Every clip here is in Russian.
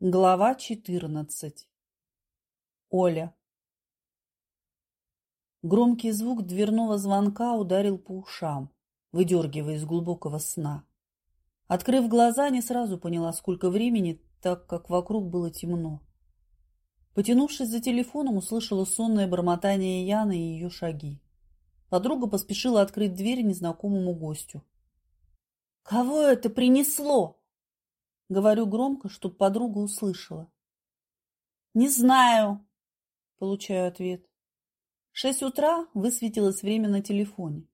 Глава 14. Оля. Громкий звук дверного звонка ударил по ушам, выдергивая из глубокого сна. Открыв глаза, не сразу поняла, сколько времени, так как вокруг было темно. Потянувшись за телефоном, услышала сонное бормотание Яны и ее шаги. Подруга поспешила открыть дверь незнакомому гостю. «Кого это принесло?» Говорю громко, чтобы подруга услышала. «Не знаю», — получаю ответ. Шесть утра высветилось время на телефоне.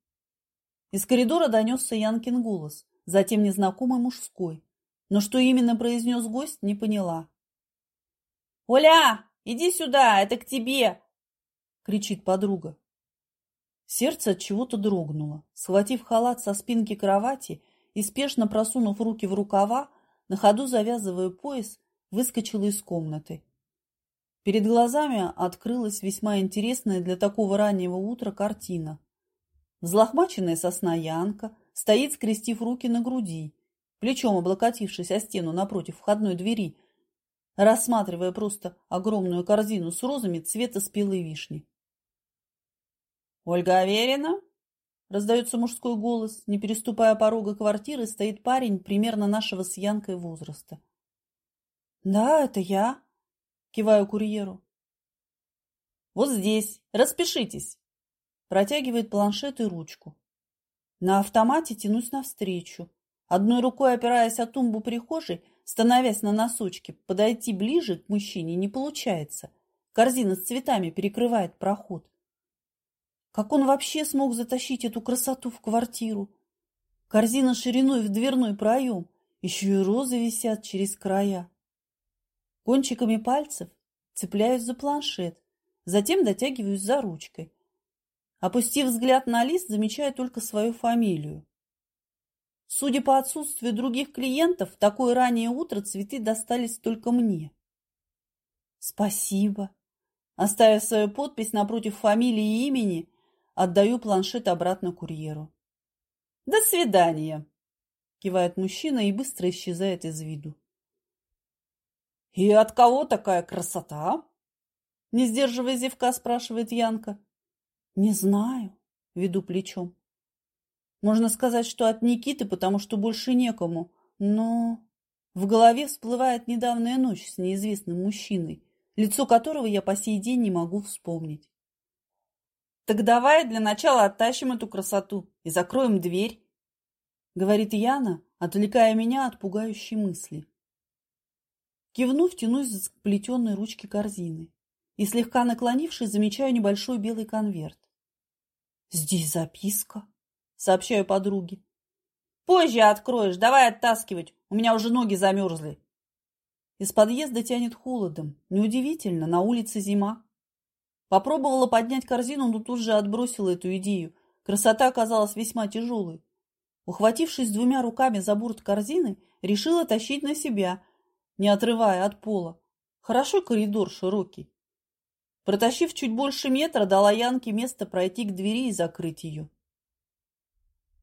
Из коридора донесся Янкин голос, затем незнакомый мужской. Но что именно произнес гость, не поняла. «Оля, иди сюда, это к тебе!» — кричит подруга. Сердце от чего-то дрогнуло. Схватив халат со спинки кровати и спешно просунув руки в рукава, на ходу завязывая пояс, выскочила из комнаты. Перед глазами открылась весьма интересная для такого раннего утра картина. Взлохмаченная сосна Янка стоит, скрестив руки на груди, плечом облокотившись о стену напротив входной двери, рассматривая просто огромную корзину с розами цвета спелой вишни. «Ольга Аверина?» Раздается мужской голос. Не переступая порога квартиры, стоит парень примерно нашего с Янкой возраста. «Да, это я», — киваю курьеру. «Вот здесь. Распишитесь», — протягивает планшет и ручку. На автомате тянусь навстречу. Одной рукой опираясь о тумбу прихожей, становясь на носочки, подойти ближе к мужчине не получается. Корзина с цветами перекрывает проход. Как он вообще смог затащить эту красоту в квартиру? Корзина шириной в дверной проем, еще и розы висят через края. Кончиками пальцев цепляюсь за планшет, затем дотягиваюсь за ручкой. Опустив взгляд на лист, замечаю только свою фамилию. Судя по отсутствию других клиентов, в такое раннее утро цветы достались только мне. Спасибо. Оставив свою подпись напротив фамилии и имени, Отдаю планшет обратно курьеру. «До свидания!» – кивает мужчина и быстро исчезает из виду. «И от кого такая красота?» Не сдерживая зевка, спрашивает Янка. «Не знаю», – веду плечом. Можно сказать, что от Никиты, потому что больше некому. Но в голове всплывает недавняя ночь с неизвестным мужчиной, лицо которого я по сей день не могу вспомнить. Так давай для начала оттащим эту красоту и закроем дверь, говорит Яна, отвлекая меня от пугающей мысли. Кивнув, тянусь к плетеной ручке корзины и, слегка наклонившись, замечаю небольшой белый конверт. «Здесь записка», — сообщаю подруге. «Позже откроешь, давай оттаскивать, у меня уже ноги замерзли». Из подъезда тянет холодом. Неудивительно, на улице зима. Попробовала поднять корзину, но тут же отбросила эту идею. Красота оказалась весьма тяжелой. Ухватившись двумя руками за бурт корзины, решила тащить на себя, не отрывая от пола. Хорошо коридор широкий. Протащив чуть больше метра, дала Янке место пройти к двери и закрыть ее.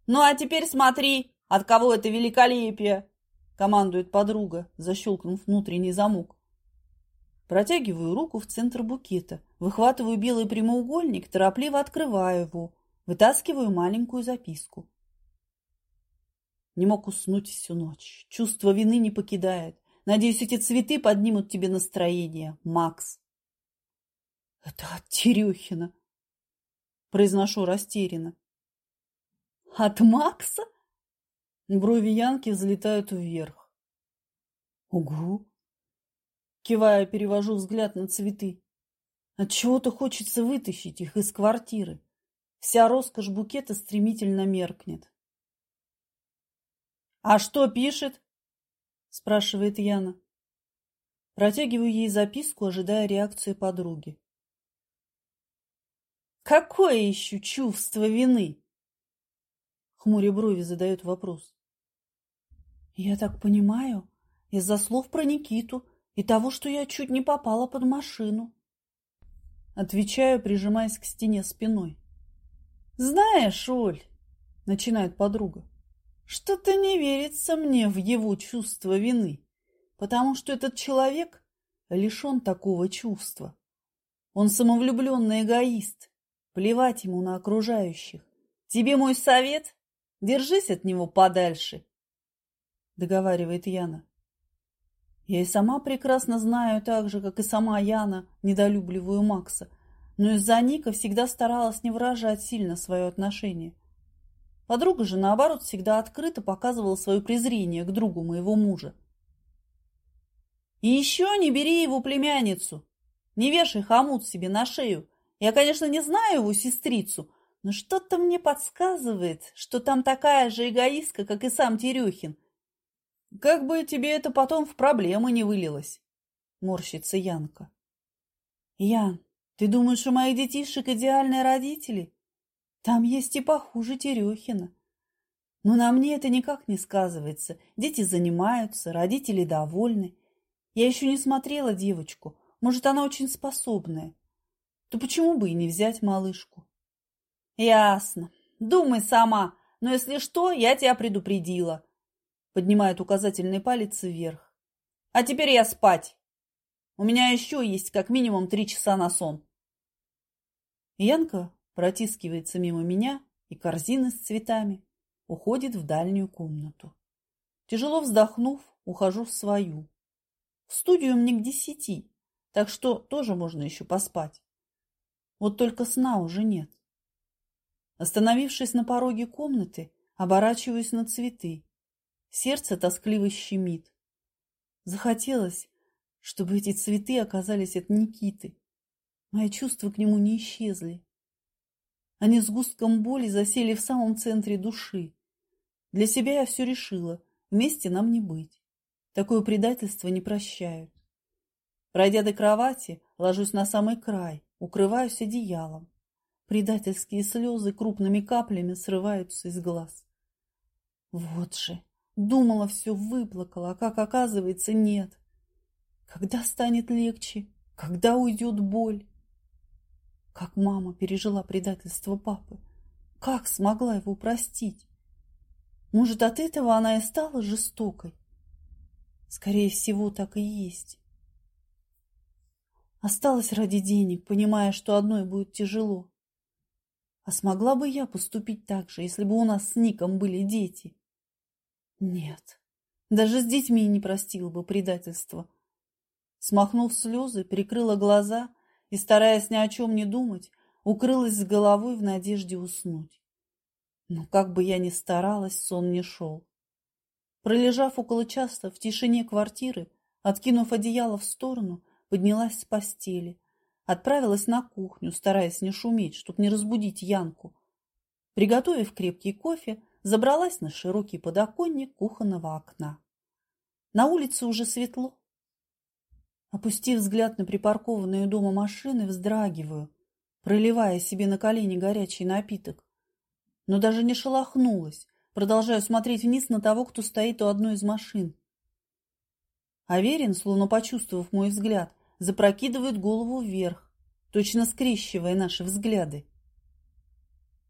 «Ну а теперь смотри, от кого это великолепие!» — командует подруга, защелкнув внутренний замок. Протягиваю руку в центр букета, выхватываю белый прямоугольник, торопливо открываю его, вытаскиваю маленькую записку. Не мог уснуть всю ночь. Чувство вины не покидает. Надеюсь, эти цветы поднимут тебе настроение, Макс. Это от Терехина. Произношу растерянно. От Макса? Брови Янки взлетают вверх. Угу. Кивая, перевожу взгляд на цветы. Отчего-то хочется вытащить их из квартиры. Вся роскошь букета стремительно меркнет. «А что пишет?» – спрашивает Яна. Протягиваю ей записку, ожидая реакции подруги. «Какое еще чувство вины?» Хмуря брови задает вопрос. «Я так понимаю, из-за слов про Никиту и того, что я чуть не попала под машину. Отвечаю, прижимаясь к стене спиной. «Знаешь, Оль, — начинает подруга, — что-то не верится мне в его чувство вины. потому что этот человек лишен такого чувства. Он самовлюбленный эгоист. Плевать ему на окружающих. Тебе мой совет? Держись от него подальше, — договаривает Яна. Я и сама прекрасно знаю, так же, как и сама Яна, недолюбливаю Макса, но из-за Ника всегда старалась не выражать сильно свое отношение. Подруга же, наоборот, всегда открыто показывала свое презрение к другу моего мужа. И еще не бери его племянницу. Не вешай хомут себе на шею. Я, конечно, не знаю его сестрицу, но что-то мне подсказывает, что там такая же эгоистка, как и сам Терехин. Как бы тебе это потом в проблемы не вылилось, морщится Янка. Ян, ты думаешь, у моих детишек идеальные родители? Там есть и похуже Терехина. Но на мне это никак не сказывается. Дети занимаются, родители довольны. Я еще не смотрела девочку. Может, она очень способная. То почему бы и не взять малышку? Ясно. Думай сама. Но если что, я тебя предупредила. Поднимает указательный палец вверх. А теперь я спать. У меня еще есть как минимум три часа на сон. Янка протискивается мимо меня и корзины с цветами уходит в дальнюю комнату. Тяжело вздохнув, ухожу в свою. В студию мне к десяти, так что тоже можно еще поспать. Вот только сна уже нет. Остановившись на пороге комнаты, оборачиваюсь на цветы. Сердце тоскливо щемит. Захотелось, чтобы эти цветы оказались от Никиты. Мои чувства к нему не исчезли. Они с густком боли засели в самом центре души. Для себя я все решила. Вместе нам не быть. Такое предательство не прощают. Пройдя до кровати, ложусь на самый край, укрываюсь одеялом. Предательские слезы крупными каплями срываются из глаз. Вот же, думала, все выплакала, а как оказывается, нет. Когда станет легче? Когда уйдет боль? Как мама пережила предательство папы? Как смогла его простить? Может, от этого она и стала жестокой? Скорее всего, так и есть. Осталось ради денег, понимая, что одной будет тяжело. А смогла бы я поступить так же, если бы у нас с Ником были дети? Нет, даже с детьми не простила бы предательство. Смахнув слезы, прикрыла глаза и, стараясь ни о чем не думать, укрылась с головой в надежде уснуть. Но как бы я ни старалась, сон не шел. Пролежав около часа в тишине квартиры, откинув одеяло в сторону, поднялась с постели. Отправилась на кухню, стараясь не шуметь, чтоб не разбудить Янку. Приготовив крепкий кофе, забралась на широкий подоконник кухонного окна. На улице уже светло. Опустив взгляд на припаркованные дома машины, вздрагиваю, проливая себе на колени горячий напиток. Но даже не шелохнулась, Продолжаю смотреть вниз на того, кто стоит у одной из машин. Аверин, словно почувствовав мой взгляд, запрокидывает голову вверх, точно скрещивая наши взгляды.